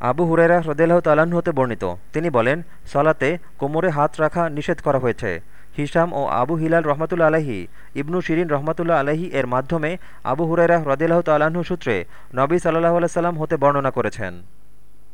আবু হুরেরা হ্রদেলাহ তালাহ হতে বর্ণিত। তিনি বলেন, সলাতে কোমরে হাত রাখা নিষেধ করা হয়েছে। হিসাম ও আবু হিলাল রহমাতুল্লা আলহি ইবনু শিরিন রহমাতুল্লা আলহি এর মাধ্যমে আবু হুরেরা হ্রদেলাহ তালাহ সূত্রে নবী সাল্লাহ আল্লাহ সাল্লাম হতে বর্ণনা করেছেন।